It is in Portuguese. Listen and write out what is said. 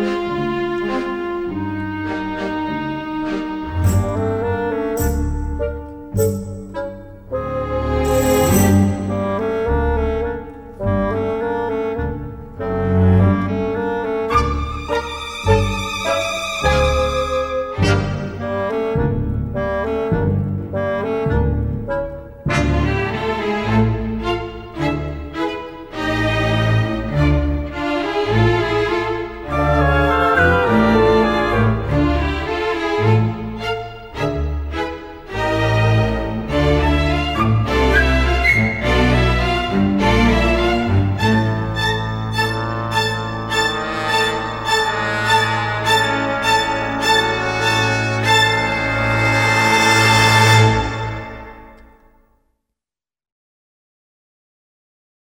Música